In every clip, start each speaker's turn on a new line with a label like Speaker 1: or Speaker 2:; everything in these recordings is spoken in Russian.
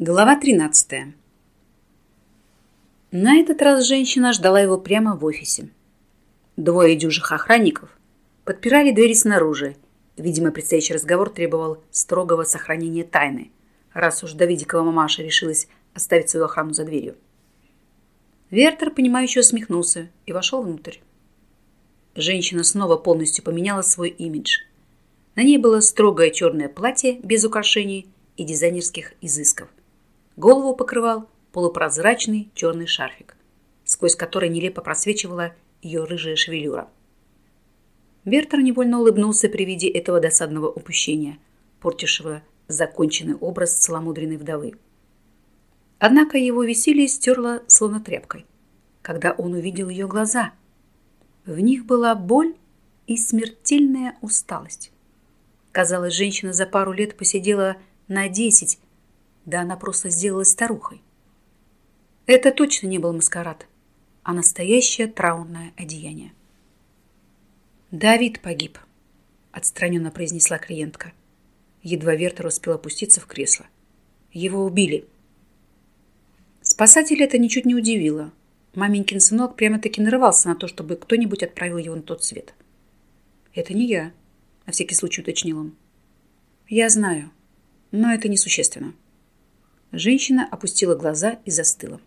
Speaker 1: Глава 13. На этот раз женщина ждала его прямо в офисе. Двое дюжих охранников подпирали двери снаружи. Видимо, предстоящий разговор требовал строгого сохранения тайны, раз уж Давидикова мамаша решилась оставить свою охрану за дверью. Вертер, понимающе усмехнулся и вошел внутрь. Женщина снова полностью поменяла свой имидж. На ней было строгое черное платье без украшений и дизайнерских изысков Голову покрывал полупрозрачный черный шарфик, сквозь который нелепо просвечивала ее рыжая шевелюра. Бертер невольно улыбнулся при виде этого досадного упущения, портившего законченный образ целомудренной вдовы. Однако его веселье стерло словно тряпкой, когда он увидел ее глаза. В них была боль и смертельная усталость. Казалось, женщина за пару лет посидела на десять да она просто сделалась старухой. Это точно не был маскарад, а настоящее траурное одеяние. «Давид погиб», — отстраненно произнесла клиентка. Едва Вертер успел опуститься в кресло. «Его убили». Спасатель это ничуть не удивило. Маменькин сынок прямо-таки нарывался на то, чтобы кто-нибудь отправил его на тот свет. «Это не я», — на всякий случай уточнил он. «Я знаю, но это несущественно». Женщина опустила глаза и застыла.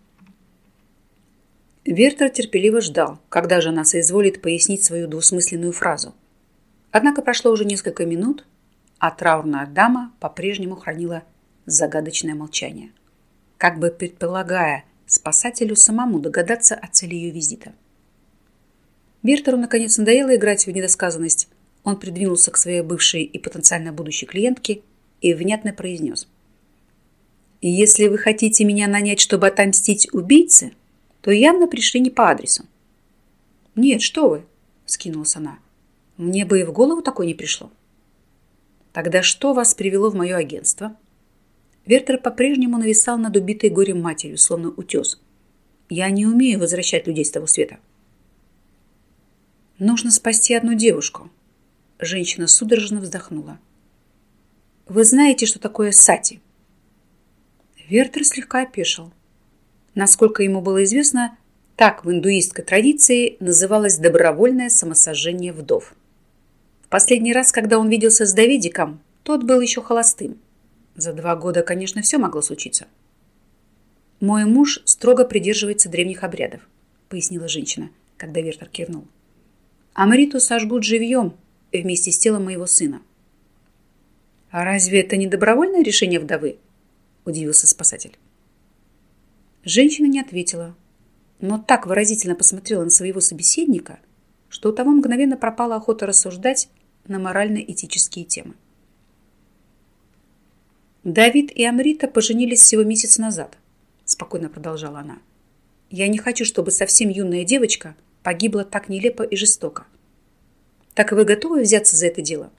Speaker 1: Вертер терпеливо ждал, когда же она соизволит пояснить свою двусмысленную фразу. Однако прошло уже несколько минут, а траурная дама по-прежнему хранила загадочное молчание, как бы предполагая спасателю самому догадаться о цели ее визита. Вертеру наконец надоело играть в недосказанность. Он придвинулся к своей бывшей и потенциально будущей клиентке и внятно произнес – и если вы хотите меня нанять, чтобы отомстить убийце, то явно пришли не по адресу. Нет, что вы, скинулась она. Мне бы и в голову такое не пришло. Тогда что вас привело в мое агентство? Вертер по-прежнему нависал над убитой горем матерью, словно утес. Я не умею возвращать людей с того света. Нужно спасти одну девушку. Женщина судорожно вздохнула. Вы знаете, что такое сати? Вертер слегка опешил. Насколько ему было известно, так в индуистской традиции называлось добровольное самосожжение вдов. В последний раз, когда он виделся с Давидиком, тот был еще холостым. За два года, конечно, все могло случиться. «Мой муж строго придерживается древних обрядов», пояснила женщина, когда Вертер кивнул. «Амриту сожгут живьем вместе с телом моего сына». «А разве это не добровольное решение вдовы?» – удивился спасатель. Женщина не ответила, но так выразительно посмотрела на своего собеседника, что у того мгновенно пропала охота рассуждать на морально-этические темы. «Давид и Амрита поженились всего месяц назад», – спокойно продолжала она. «Я не хочу, чтобы совсем юная девочка погибла так нелепо и жестоко. Так вы готовы взяться за это дело?»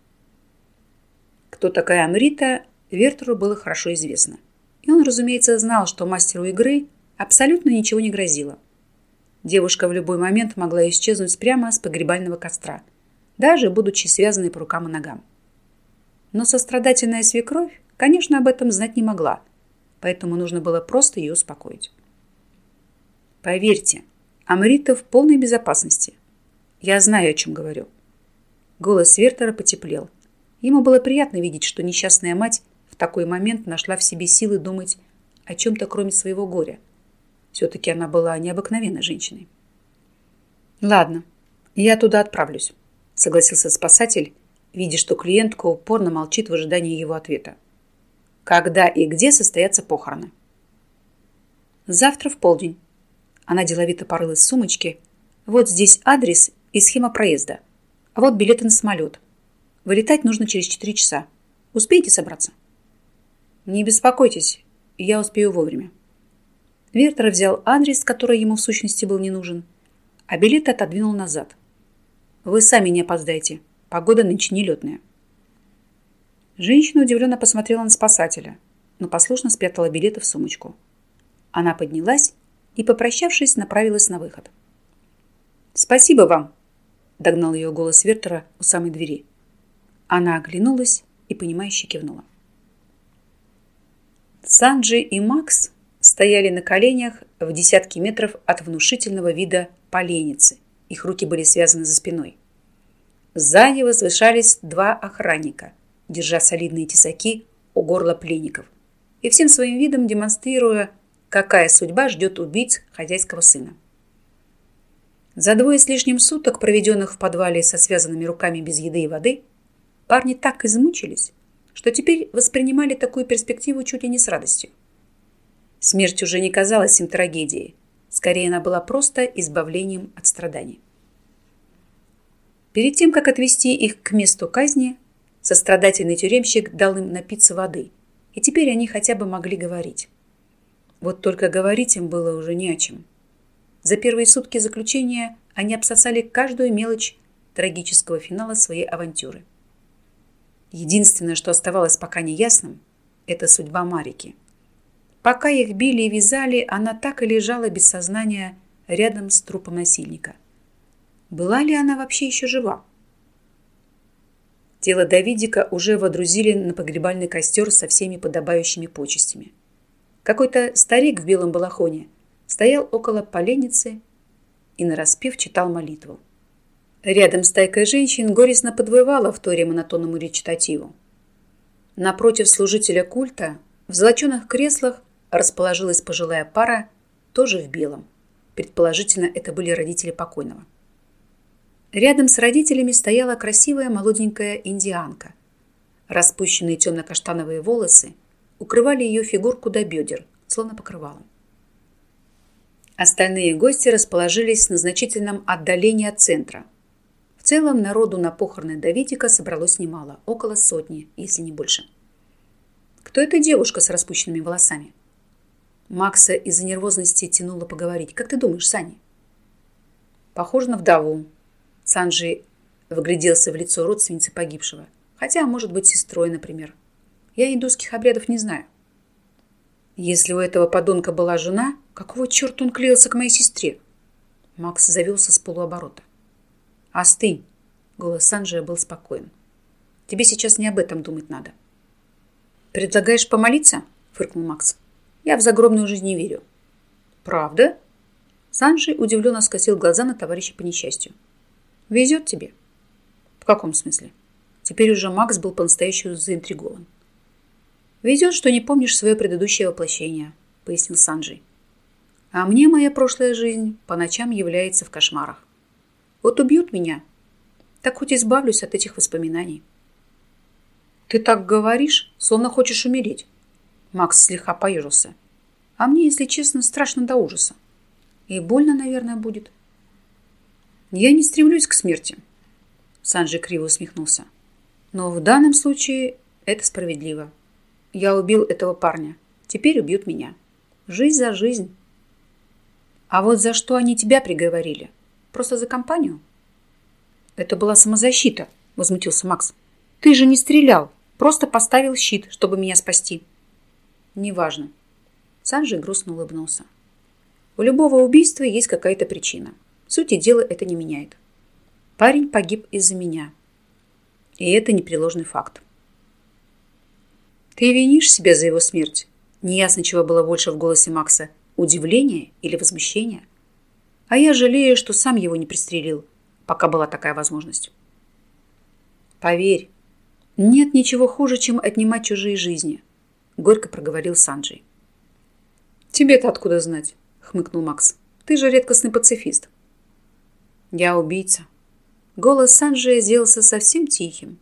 Speaker 1: Кто такая Амрита, Вертеру было хорошо известно – и он, разумеется, знал, что мастеру игры абсолютно ничего не грозило. Девушка в любой момент могла исчезнуть прямо с погребального костра, даже будучи связанной по рукам и ногам. Но сострадательная свекровь, конечно, об этом знать не могла, поэтому нужно было просто ее успокоить. Поверьте, Амрита в полной безопасности. Я знаю, о чем говорю. Голос Вертера потеплел. Ему было приятно видеть, что несчастная мать в такой момент нашла в себе силы думать о чем-то, кроме своего горя. Все-таки она была необыкновенной женщиной. «Ладно, я туда отправлюсь», — согласился спасатель, видя, что клиентка упорно молчит в ожидании его ответа. «Когда и где состоятся похороны?» «Завтра в полдень». Она деловито порылась в сумочке. «Вот здесь адрес и схема проезда. А вот билеты на самолет. Вылетать нужно через четыре часа. Успеете собраться?» Не беспокойтесь, я успею вовремя. Вертер взял адрес, который ему в сущности был не нужен, а билет отодвинул назад. Вы сами не опоздаете. Погода нынче нелетная. Женщина удивленно посмотрела на спасателя, но послушно спрятала билеты в сумочку. Она поднялась и, попрощавшись, направилась на выход. «Спасибо вам!» – догнал ее голос Вертера у самой двери. Она оглянулась и, понимающе кивнула. Санджи и Макс стояли на коленях в десятки метров от внушительного вида поленницы. Их руки были связаны за спиной. Сзади возвышались два охранника, держа солидные тесаки у горла пленников и всем своим видом демонстрируя, какая судьба ждет убийц хозяйского сына. За двое с лишним суток, проведенных в подвале со связанными руками без еды и воды, парни так измучились, что теперь воспринимали такую перспективу чуть ли не с радостью. Смерть уже не казалась им трагедией, скорее она была просто избавлением от страданий. Перед тем, как отвести их к месту казни, сострадательный тюремщик дал им напиться воды, и теперь они хотя бы могли говорить. Вот только говорить им было уже не о чем. За первые сутки заключения они обсосали каждую мелочь трагического финала своей авантюры. Единственное, что оставалось пока неясным, это судьба Марики. Пока их били и вязали, она так и лежала без сознания рядом с трупом насильника. Была ли она вообще еще жива? Тело Давидика уже водрузили на погребальный костер со всеми подобающими почестями. Какой-то старик в белом балахоне стоял около поленницы и нараспев читал молитву. Рядом стайка женщин горестно подвывала в торе монотонному речитативу. Напротив служителя культа в золоченых креслах расположилась пожилая пара, тоже в белом. Предположительно, это были родители покойного. Рядом с родителями стояла красивая молоденькая индианка. Распущенные темно-каштановые волосы укрывали ее фигурку до бедер, словно покрывалом. Остальные гости расположились на значительном отдалении от центра, в целом народу на похороны Давидика собралось немало, около сотни, если не больше. Кто эта девушка с распущенными волосами? Макса из-за нервозности тянуло поговорить. Как ты думаешь, Сани? Похоже на вдову. Санджи выгляделся в лицо родственницы погибшего. Хотя, может быть, сестрой, например. Я индусских обрядов не знаю. Если у этого подонка была жена, какого черта он клеился к моей сестре? Макс завелся с полуоборота. «Остынь!» Голос Санджия был спокоен. «Тебе сейчас не об этом думать надо». «Предлагаешь помолиться?» фыркнул Макс. «Я в загробную жизнь не верю». «Правда?» Санджи удивленно скосил глаза на товарища по несчастью. «Везет тебе». «В каком смысле?» Теперь уже Макс был по-настоящему заинтригован. «Везет, что не помнишь свое предыдущее воплощение», — пояснил Санджей. «А мне моя прошлая жизнь по ночам является в кошмарах. Вот убьют меня, так хоть избавлюсь от этих воспоминаний. Ты так говоришь, словно хочешь умереть. Макс слегка поежился. А мне, если честно, страшно до ужаса. И больно, наверное, будет. Я не стремлюсь к смерти. Санджи криво усмехнулся. Но в данном случае это справедливо. Я убил этого парня. Теперь убьют меня. Жизнь за жизнь. А вот за что они тебя приговорили? Просто за компанию? Это была самозащита, возмутился Макс. Ты же не стрелял, просто поставил щит, чтобы меня спасти. Неважно. Санджи грустно улыбнулся. У любого убийства есть какая-то причина. Сути дела это не меняет. Парень погиб из-за меня. И это непреложный факт. Ты винишь себя за его смерть? Неясно, чего было больше в голосе Макса. Удивление или возмущение? А я жалею, что сам его не пристрелил, пока была такая возможность. Поверь, нет ничего хуже, чем отнимать чужие жизни, горько проговорил Санджей. Тебе-то откуда знать? хмыкнул Макс. Ты же редкостный пацифист. Я убийца. Голос Санджия сделался совсем тихим.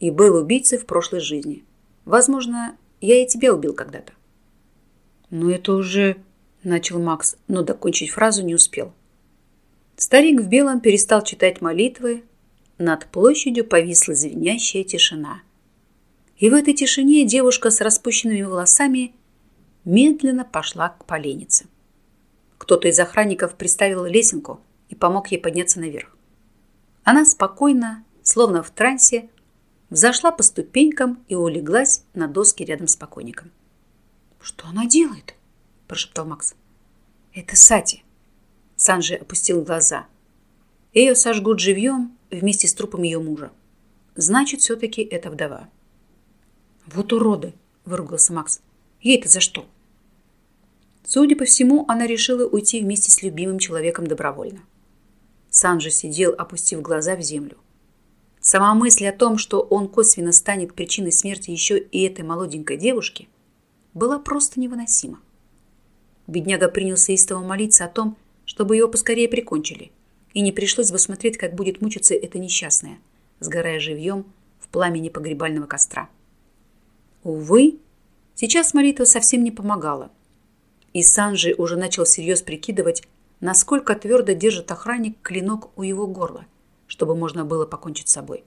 Speaker 1: И был убийцей в прошлой жизни. Возможно, я и тебя убил когда-то. Но это уже... Начал Макс, но докончить фразу не успел. Старик в белом перестал читать молитвы. Над площадью повисла звенящая тишина. И в этой тишине девушка с распущенными волосами медленно пошла к поленнице. Кто-то из охранников приставил лесенку и помог ей подняться наверх. Она спокойно, словно в трансе, взошла по ступенькам и улеглась на доске рядом с покойником. «Что она делает?» – прошептал Макс. «Это Сати», Санджи опустил глаза. Ее сожгут живьем вместе с трупом ее мужа. Значит, все-таки это вдова. «Вот уроды!» – выругался Макс. Ей-то за что? Судя по всему, она решила уйти вместе с любимым человеком добровольно. Санджи сидел, опустив глаза в землю. Сама мысль о том, что он косвенно станет причиной смерти еще и этой молоденькой девушки, была просто невыносима. Бедняга принялся истово молиться о том, чтобы его поскорее прикончили, и не пришлось бы смотреть, как будет мучиться эта несчастная, сгорая живьем в пламени погребального костра. Увы, сейчас молитва совсем не помогала, и Санджи уже начал всерьез прикидывать, насколько твердо держит охранник клинок у его горла, чтобы можно было покончить с собой.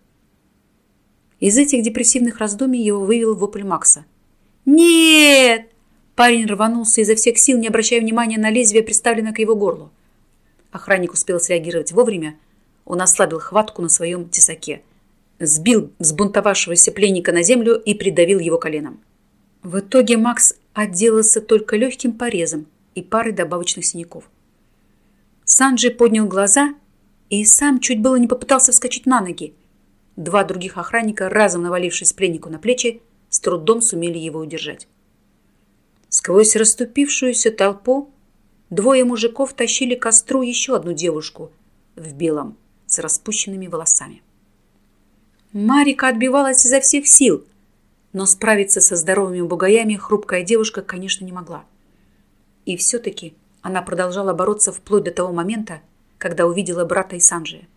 Speaker 1: Из этих депрессивных раздумий его вывел вопль Макса. «Нет!» Парень рванулся изо всех сил, не обращая внимания на лезвие, приставленное к его горлу. Охранник успел среагировать вовремя. Он ослабил хватку на своем тесаке, сбил взбунтовавшегося пленника на землю и придавил его коленом. В итоге Макс отделался только легким порезом и парой добавочных синяков. Санджи поднял глаза и сам чуть было не попытался вскочить на ноги. Два других охранника, разом навалившись пленнику на плечи, с трудом сумели его удержать. Сквозь расступившуюся толпу двое мужиков тащили костру еще одну девушку в белом с распущенными волосами. Марика отбивалась изо всех сил, но справиться со здоровыми бугаями хрупкая девушка, конечно, не могла. И все-таки она продолжала бороться вплоть до того момента, когда увидела брата и Санджия.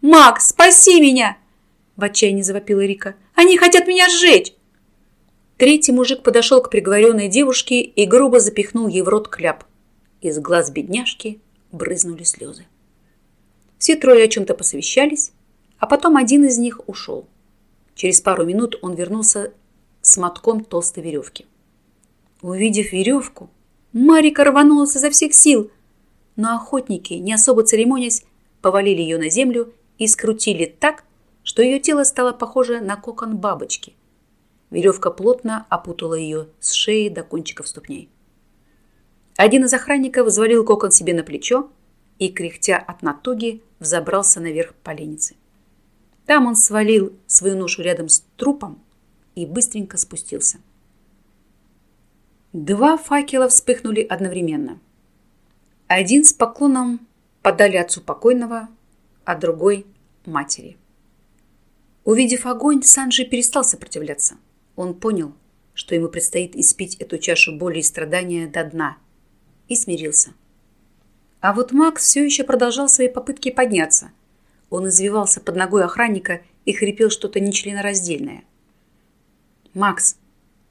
Speaker 1: «Макс, спаси меня!» В отчаянии завопила Рика. «Они хотят меня сжечь!» Третий мужик подошел к приговоренной девушке и грубо запихнул ей в рот кляп. Из глаз бедняжки брызнули слезы. Все трое о чем-то посовещались, а потом один из них ушел. Через пару минут он вернулся с мотком толстой веревки. Увидев веревку, Марика рванулась изо всех сил, но охотники, не особо церемонясь, повалили ее на землю и скрутили так, что ее тело стало похоже на кокон бабочки. Веревка плотно опутала ее с шеи до кончиков ступней. Один из охранников взвалил кокон себе на плечо и, кряхтя от натуги, взобрался наверх поленницы. Там он свалил свою ношу рядом с трупом и быстренько спустился. Два факела вспыхнули одновременно. Один с поклоном подали отцу покойного, а другой – матери. Увидев огонь, Санджи перестал сопротивляться. Он понял, что ему предстоит испить эту чашу боли и страдания до дна, и смирился. А вот Макс все еще продолжал свои попытки подняться. Он извивался под ногой охранника и хрипел что-то нечленораздельное – «Макс,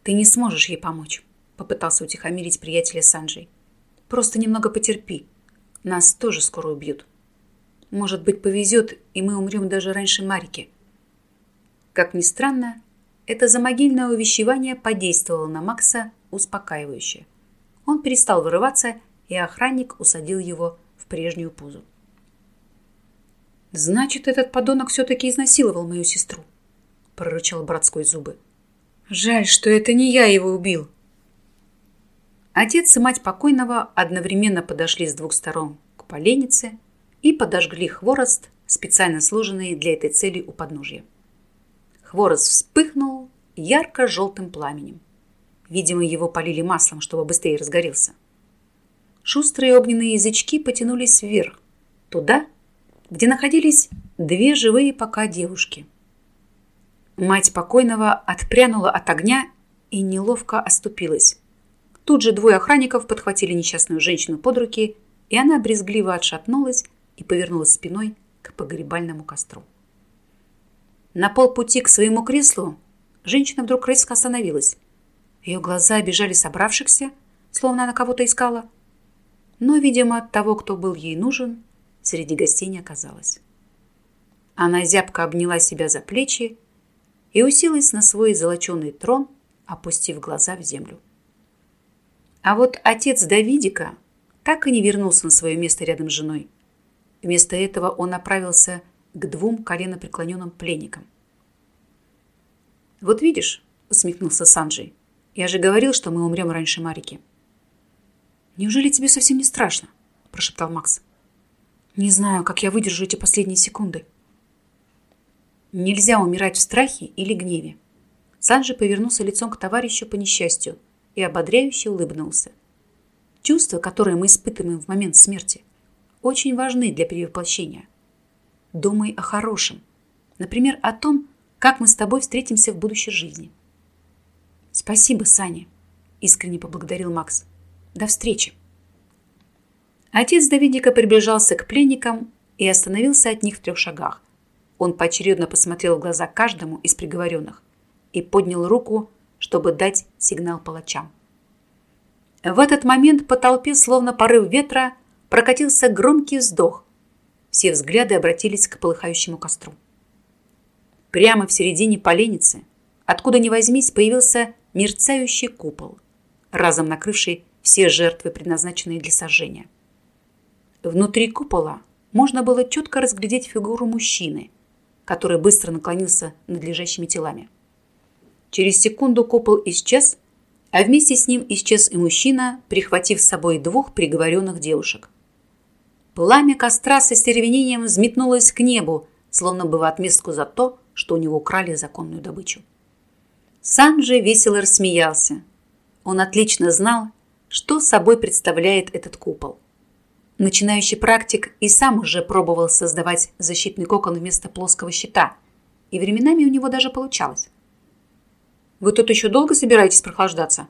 Speaker 1: ты не сможешь ей помочь», — попытался утихомирить приятеля Санджей. «Просто немного потерпи. Нас тоже скоро убьют. Может быть, повезет, и мы умрем даже раньше Марики». Как ни странно, это замогильное увещевание подействовало на Макса успокаивающе. Он перестал вырываться, и охранник усадил его в прежнюю позу. «Значит, этот подонок все-таки изнасиловал мою сестру», — прорычал брат сквозь зубы. Жаль, что это не я его убил. Отец и мать покойного одновременно подошли с двух сторон к поленнице и подожгли хворост, специально сложенный для этой цели у подножья. Хворост вспыхнул ярко-желтым пламенем. Видимо, его полили маслом, чтобы быстрее разгорелся. Шустрые огненные язычки потянулись вверх, туда, где находились две живые пока девушки – Мать покойного отпрянула от огня и неловко оступилась. Тут же двое охранников подхватили несчастную женщину под руки, и она брезгливо отшатнулась и повернулась спиной к погребальному костру. На полпути к своему креслу женщина вдруг резко остановилась. Ее глаза обижали собравшихся, словно она кого-то искала. Но, видимо, того, кто был ей нужен, среди гостей не оказалось. Она зябко обняла себя за плечи и уселась на свой золоченый трон, опустив глаза в землю. А вот отец Давидика так и не вернулся на свое место рядом с женой. Вместо этого он направился к двум коленопреклоненным пленникам. «Вот видишь», — усмехнулся Санджей, — «я же говорил, что мы умрем раньше Марики». «Неужели тебе совсем не страшно?» – прошептал Макс. «Не знаю, как я выдержу эти последние секунды», Нельзя умирать в страхе или гневе. Санджи повернулся лицом к товарищу по несчастью и ободряюще улыбнулся. Чувства, которые мы испытываем в момент смерти, очень важны для перевоплощения. Думай о хорошем. Например, о том, как мы с тобой встретимся в будущей жизни. Спасибо, Саня, искренне поблагодарил Макс. До встречи. Отец Давидика приближался к пленникам и остановился от них в трех шагах. Он поочередно посмотрел в глаза каждому из приговоренных и поднял руку, чтобы дать сигнал палачам. В этот момент по толпе, словно порыв ветра, прокатился громкий вздох. Все взгляды обратились к полыхающему костру. Прямо в середине поленницы, откуда ни возьмись, появился мерцающий купол, разом накрывший все жертвы, предназначенные для сожжения. Внутри купола можно было четко разглядеть фигуру мужчины, который быстро наклонился над лежащими телами. Через секунду купол исчез, а вместе с ним исчез и мужчина, прихватив с собой двух приговоренных девушек. Пламя костра со стервенением взметнулось к небу, словно бы в отместку за то, что у него украли законную добычу. Санджи весело рассмеялся. Он отлично знал, что собой представляет этот купол. Начинающий практик и сам уже пробовал создавать защитный кокон вместо плоского щита, и временами у него даже получалось. «Вы тут еще долго собираетесь прохлаждаться?»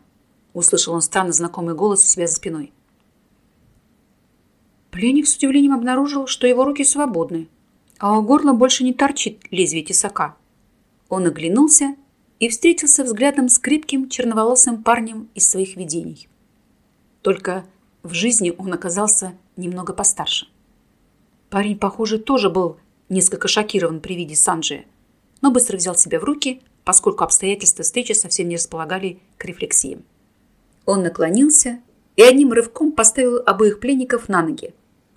Speaker 1: услышал он странно знакомый голос у себя за спиной. Пленник с удивлением обнаружил, что его руки свободны, а у горла больше не торчит лезвие тесака. Он оглянулся и встретился взглядом с крепким черноволосым парнем из своих видений. Только в жизни он оказался немного постарше. Парень, похоже, тоже был несколько шокирован при виде Санджия, но быстро взял себя в руки, поскольку обстоятельства встречи совсем не располагали к рефлексиям. Он наклонился и одним рывком поставил обоих пленников на ноги.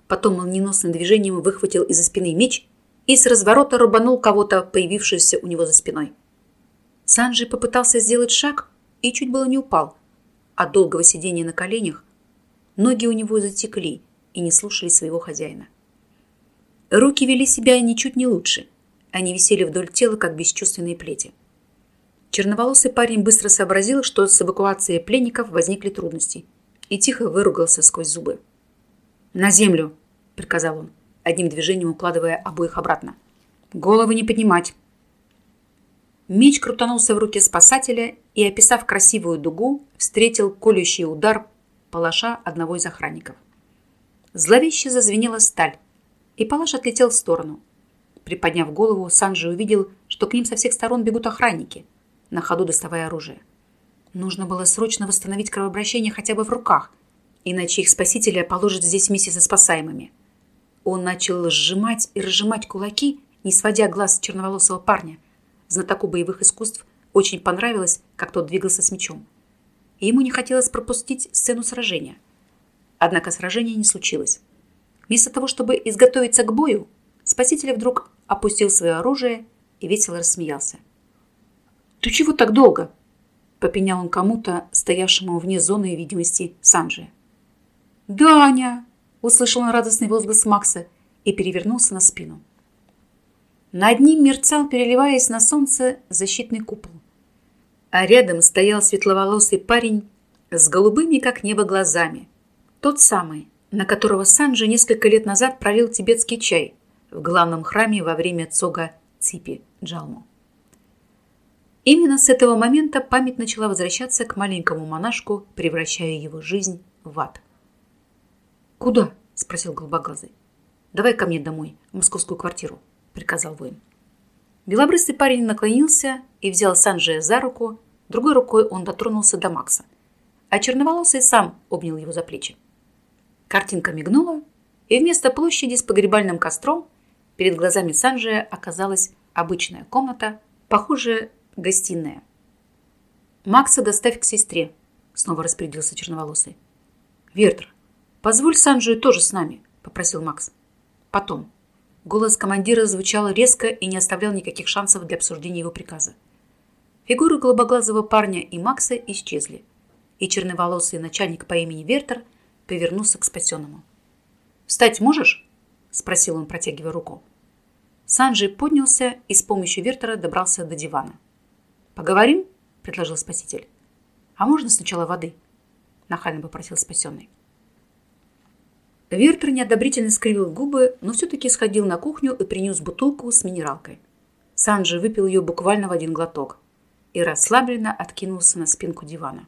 Speaker 1: Потом молниеносным движением выхватил из-за спины меч и с разворота рубанул кого-то, появившегося у него за спиной. Санджи попытался сделать шаг и чуть было не упал. От долгого сидения на коленях ноги у него затекли и не слушали своего хозяина. Руки вели себя ничуть не лучше. Они висели вдоль тела, как бесчувственные плети. Черноволосый парень быстро сообразил, что с эвакуацией пленников возникли трудности, и тихо выругался сквозь зубы. «На землю!» – приказал он, одним движением укладывая обоих обратно. «Головы не поднимать!» Меч крутанулся в руке спасателя и, описав красивую дугу, встретил колющий удар палаша одного из охранников. Зловеще зазвенела сталь, и палаш отлетел в сторону. Приподняв голову, Санджи увидел, что к ним со всех сторон бегут охранники, на ходу доставая оружие. Нужно было срочно восстановить кровообращение хотя бы в руках, иначе их спасителя положат здесь вместе со спасаемыми. Он начал сжимать и разжимать кулаки, не сводя глаз с черноволосого парня – знатоку боевых искусств, очень понравилось, как тот двигался с мечом. И ему не хотелось пропустить сцену сражения. Однако сражение не случилось. Вместо того, чтобы изготовиться к бою, спаситель вдруг опустил свое оружие и весело рассмеялся. «Ты чего так долго?» – попенял он кому-то, стоявшему вне зоны видимости Санджи. «Даня!» – услышал он радостный возглас Макса и перевернулся на спину. Над ним мерцал, переливаясь на солнце, защитный купол. А рядом стоял светловолосый парень с голубыми, как небо, глазами. Тот самый, на которого Санджи несколько лет назад пролил тибетский чай в главном храме во время цога Ципи Джалму. Именно с этого момента память начала возвращаться к маленькому монашку, превращая его жизнь в ад. «Куда?» – спросил голубоглазый. «Давай ко мне домой, в московскую квартиру» приказал воин. Белобрысый парень наклонился и взял Санджия за руку, другой рукой он дотронулся до Макса, а черноволосый сам обнял его за плечи. Картинка мигнула, и вместо площади с погребальным костром перед глазами Санджия оказалась обычная комната, похожая гостиная. «Макса доставь к сестре», — снова распорядился черноволосый. «Вертер, позволь Санджию тоже с нами», — попросил Макс. «Потом». Голос командира звучал резко и не оставлял никаких шансов для обсуждения его приказа. Фигуры голубоглазого парня и Макса исчезли, и черноволосый начальник по имени Вертер повернулся к спасенному. «Встать можешь?» – спросил он, протягивая руку. Санджи поднялся и с помощью Вертера добрался до дивана. «Поговорим?» – предложил спаситель. «А можно сначала воды?» – нахально попросил спасенный. Вертер неодобрительно скривил губы, но все-таки сходил на кухню и принес бутылку с минералкой. Санджи выпил ее буквально в один глоток и расслабленно откинулся на спинку дивана.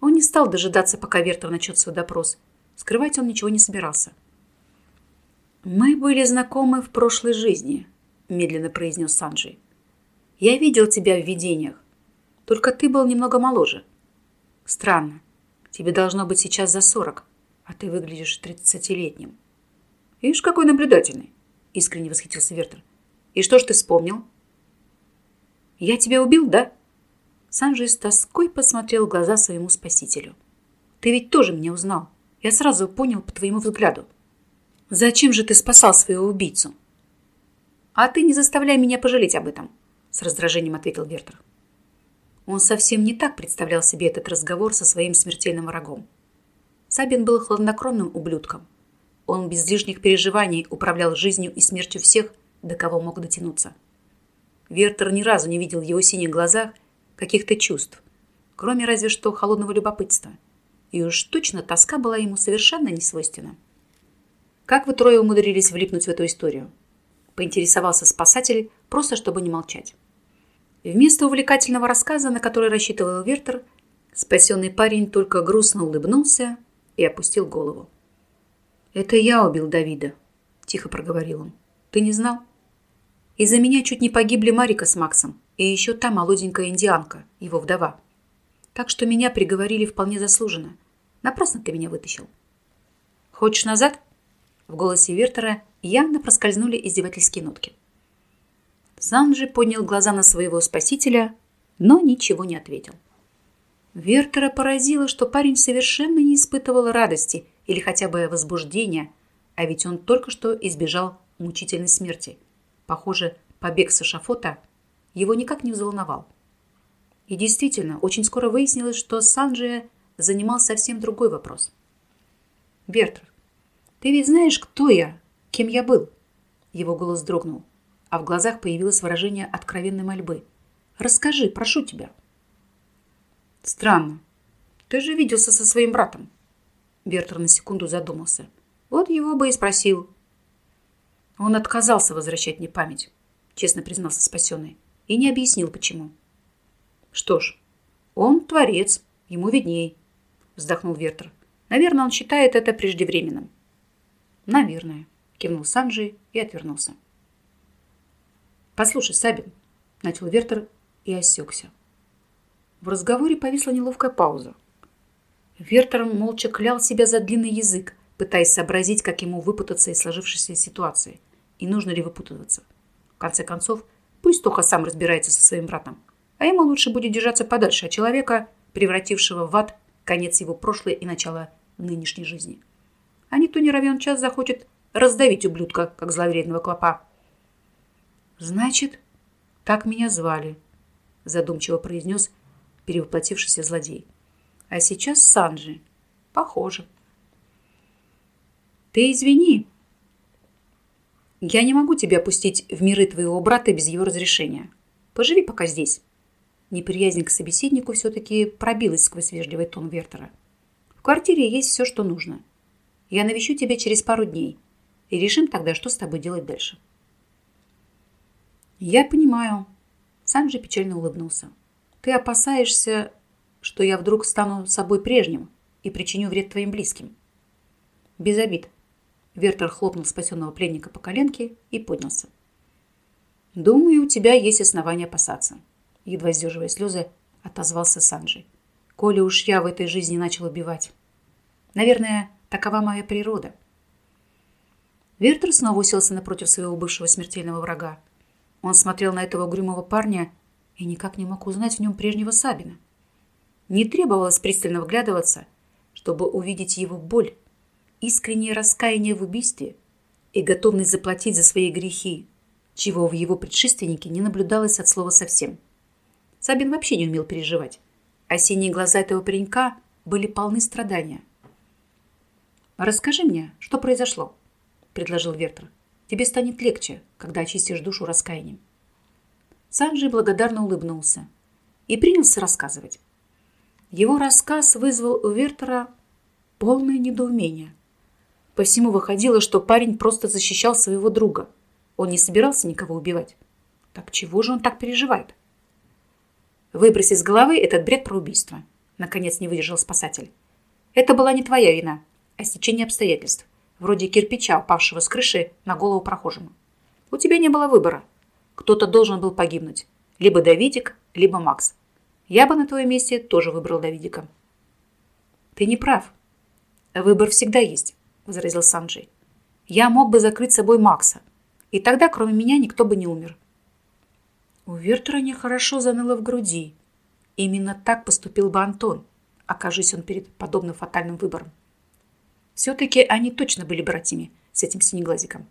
Speaker 1: Он не стал дожидаться, пока Вертер начнет свой допрос. Скрывать он ничего не собирался. «Мы были знакомы в прошлой жизни», – медленно произнес Санджи. «Я видел тебя в видениях, только ты был немного моложе. Странно, тебе должно быть сейчас за сорок, а ты выглядишь тридцатилетним». «Ишь, какой наблюдательный!» – искренне восхитился Вертер. «И что ж ты вспомнил?» «Я тебя убил, да?» Санджи с тоской посмотрел в глаза своему спасителю. «Ты ведь тоже меня узнал. Я сразу понял по твоему взгляду». Зачем же ты спасал своего убийцу? А ты не заставляй меня пожалеть об этом, с раздражением ответил Вертер. Он совсем не так представлял себе этот разговор со своим смертельным врагом. Сабин был хладнокровным ублюдком. Он без лишних переживаний управлял жизнью и смертью всех, до кого мог дотянуться. Вертер ни разу не видел в его синих глазах каких-то чувств, кроме разве что холодного любопытства. И уж точно тоска была ему совершенно не свойственна. Как вы трое умудрились влипнуть в эту историю? Поинтересовался спасатель, просто чтобы не молчать. Вместо увлекательного рассказа, на который рассчитывал Вертер, спасенный парень только грустно улыбнулся и опустил голову. «Это я убил Давида», – тихо проговорил он. «Ты не знал? Из-за меня чуть не погибли Марика с Максом и еще та молоденькая индианка, его вдова. Так что меня приговорили вполне заслуженно. Напрасно ты меня вытащил. Хочешь назад?» В голосе Вертера явно проскользнули издевательские нотки. Санджи поднял глаза на своего спасителя, но ничего не ответил. Вертера поразило, что парень совершенно не испытывал радости или хотя бы возбуждения, а ведь он только что избежал мучительной смерти. Похоже, побег с эшафота его никак не взволновал. И действительно, очень скоро выяснилось, что Санджи занимал совсем другой вопрос. «Вертер, ты ведь знаешь, кто я, кем я был?» Его голос дрогнул, а в глазах появилось выражение откровенной мольбы. «Расскажи, прошу тебя». «Странно. Ты же виделся со своим братом». Бертер на секунду задумался. «Вот его бы и спросил». Он отказался возвращать мне память, честно признался спасенный, и не объяснил, почему. «Что ж, он творец, ему видней», вздохнул Вертер. «Наверное, он считает это преждевременным». «Наверное», – кивнул Санджи и отвернулся. «Послушай, Сабин», – начал Вертер и осекся. В разговоре повисла неловкая пауза. Вертер молча клял себя за длинный язык, пытаясь сообразить, как ему выпутаться из сложившейся ситуации и нужно ли выпутываться. В конце концов, пусть Тоха сам разбирается со своим братом, а ему лучше будет держаться подальше от человека, превратившего в ад конец его прошлой и начало нынешней жизни а не то не равен час захочет раздавить ублюдка, как зловредного клопа. «Значит, так меня звали», – задумчиво произнес перевоплотившийся злодей. «А сейчас Санджи. Похоже». «Ты извини. Я не могу тебя пустить в миры твоего брата без его разрешения. Поживи пока здесь». Неприязнь к собеседнику все-таки пробилась сквозь вежливый тон Вертера. «В квартире есть все, что нужно. Я навещу тебя через пару дней и решим тогда, что с тобой делать дальше. Я понимаю. Санджи печально улыбнулся. Ты опасаешься, что я вдруг стану собой прежним и причиню вред твоим близким. Без обид. Вертер хлопнул спасенного пленника по коленке и поднялся. «Думаю, у тебя есть основания опасаться», едва сдерживая слезы, отозвался Санджи. «Коли уж я в этой жизни начал убивать. Наверное, Такова моя природа. Вертер снова уселся напротив своего бывшего смертельного врага. Он смотрел на этого угрюмого парня и никак не мог узнать в нем прежнего Сабина. Не требовалось пристально вглядываться, чтобы увидеть его боль, искреннее раскаяние в убийстве и готовность заплатить за свои грехи, чего в его предшественнике не наблюдалось от слова совсем. Сабин вообще не умел переживать, а синие глаза этого паренька были полны страдания. «Расскажи мне, что произошло?» – предложил Вертер. «Тебе станет легче, когда очистишь душу раскаянием». Санджи благодарно улыбнулся и принялся рассказывать. Его рассказ вызвал у Вертера полное недоумение. По всему выходило, что парень просто защищал своего друга. Он не собирался никого убивать. Так чего же он так переживает? Выбрось из головы этот бред про убийство. Наконец не выдержал спасатель. Это была не твоя вина, а стечение обстоятельств. Вроде кирпича, упавшего с крыши на голову прохожему. У тебя не было выбора. Кто-то должен был погибнуть. Либо Давидик, либо Макс. Я бы на твоем месте тоже выбрал Давидика. Ты не прав. Выбор всегда есть, возразил Санджей. Я мог бы закрыть собой Макса. И тогда, кроме меня, никто бы не умер. У Вертера нехорошо заныло в груди. Именно так поступил бы Антон, окажись он перед подобным фатальным выбором. Все-таки они точно были братьями с этим синеглазиком.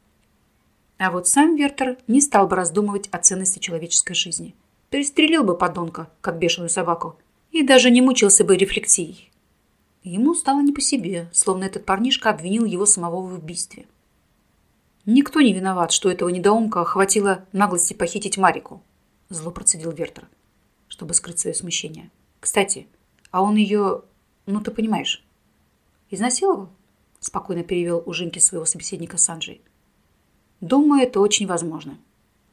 Speaker 1: А вот сам Вертер не стал бы раздумывать о ценности человеческой жизни. Перестрелил бы подонка, как бешеную собаку, и даже не мучился бы рефлексией. Ему стало не по себе, словно этот парнишка обвинил его самого в убийстве. Никто не виноват, что этого недоумка хватило наглости похитить Марику, зло процедил Вертер, чтобы скрыть свое смущение. Кстати, а он ее, ну ты понимаешь, изнасиловал? Спокойно перевел у Жинки своего собеседника Санджей. Думаю, это очень возможно.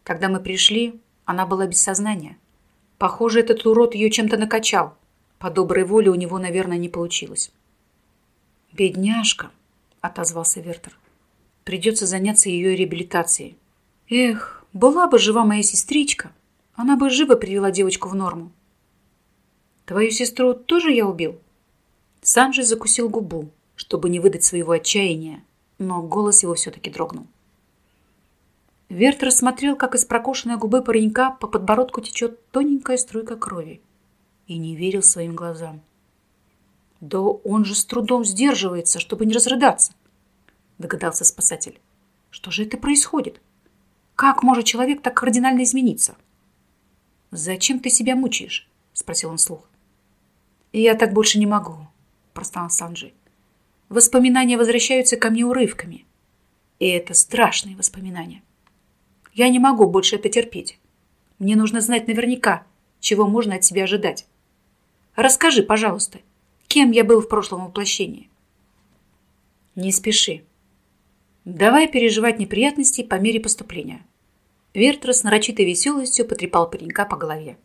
Speaker 1: Когда мы пришли, она была без сознания. Похоже, этот урод ее чем-то накачал. По доброй воле у него, наверное, не получилось. «Бедняжка», — отозвался Вертер. «Придется заняться ее реабилитацией. Эх, была бы жива моя сестричка, она бы живо привела девочку в норму». «Твою сестру тоже я убил?» Санджи закусил губу, чтобы не выдать своего отчаяния, но голос его все-таки дрогнул. Вертер смотрел, как из прокушенной губы паренька по подбородку течет тоненькая струйка крови, и не верил своим глазам. «Да он же с трудом сдерживается, чтобы не разрыдаться», — догадался спасатель. «Что же это происходит? Как может человек так кардинально измениться?» «Зачем ты себя мучаешь?» — спросил он слух. «Я так больше не могу», — простонал Санджи. «Воспоминания возвращаются ко мне урывками. И это страшные воспоминания. Я не могу больше это терпеть. Мне нужно знать наверняка, чего можно от себя ожидать. Расскажи, пожалуйста, кем я был в прошлом воплощении? Не спеши. Давай переживать неприятности по мере поступления. Вертер с нарочитой веселостью потрепал паренька по голове.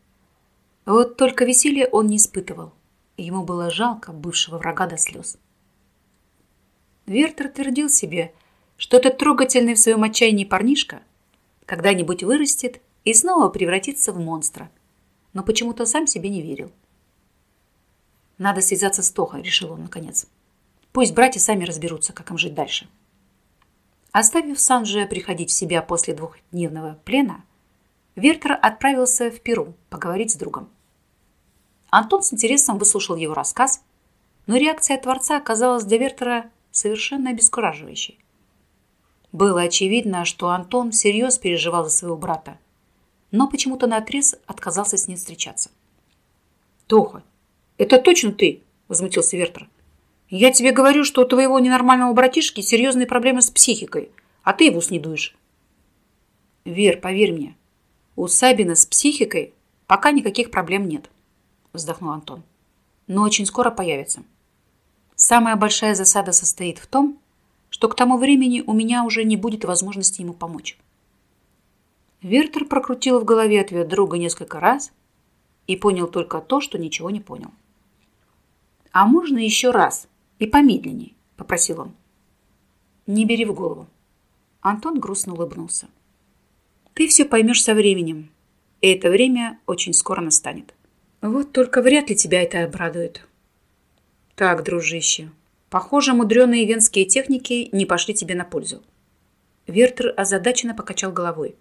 Speaker 1: Вот только веселья он не испытывал. Ему было жалко бывшего врага до слез. Вертер твердил себе, что этот трогательный в своем отчаянии парнишка когда-нибудь вырастет и снова превратится в монстра. Но почему-то сам себе не верил. «Надо связаться с Тохой», — решил он наконец. «Пусть братья сами разберутся, как им жить дальше». Оставив Санджия приходить в себя после двухдневного плена, Вертер отправился в Перу поговорить с другом. Антон с интересом выслушал его рассказ, но реакция Творца оказалась для Вертера совершенно обескураживающей. Было очевидно, что Антон всерьез переживал за своего брата, но почему-то наотрез отказался с ним встречаться. «Тоха, это точно ты?» – возмутился Вертер. «Я тебе говорю, что у твоего ненормального братишки серьезные проблемы с психикой, а ты его снедуешь». «Вер, поверь мне, у Сабина с психикой пока никаких проблем нет», – вздохнул Антон. «Но очень скоро появится. Самая большая засада состоит в том, что к тому времени у меня уже не будет возможности ему помочь. Вертер прокрутил в голове ответ друга несколько раз и понял только то, что ничего не понял. «А можно еще раз и помедленней?» – попросил он. «Не бери в голову». Антон грустно улыбнулся. «Ты все поймешь со временем, и это время очень скоро настанет. Вот только вряд ли тебя это обрадует». «Так, дружище, Похоже, мудреные венские техники не пошли тебе на пользу. Вертер озадаченно покачал головой.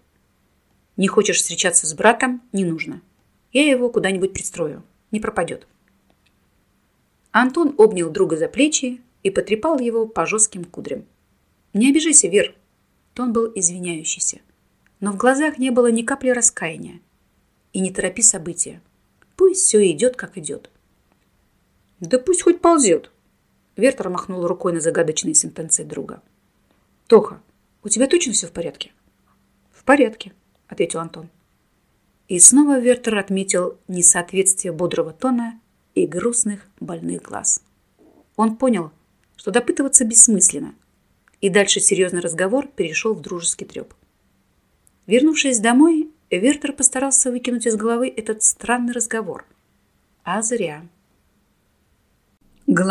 Speaker 1: Не хочешь встречаться с братом? Не нужно. Я его куда-нибудь пристрою. Не пропадет. Антон обнял друга за плечи и потрепал его по жестким кудрям. «Не обижайся, Вер!» Тон был извиняющийся. Но в глазах не было ни капли раскаяния. И не торопи события. Пусть все идет, как идет. «Да пусть хоть ползет!» Вертер махнул рукой на загадочные сентенции друга. «Тоха, у тебя точно все в порядке?» «В порядке», — ответил Антон. И снова Вертер отметил несоответствие бодрого тона и грустных больных глаз. Он понял, что допытываться бессмысленно, и дальше серьезный разговор перешел в дружеский треп. Вернувшись домой, Вертер постарался выкинуть из головы этот странный разговор. А зря.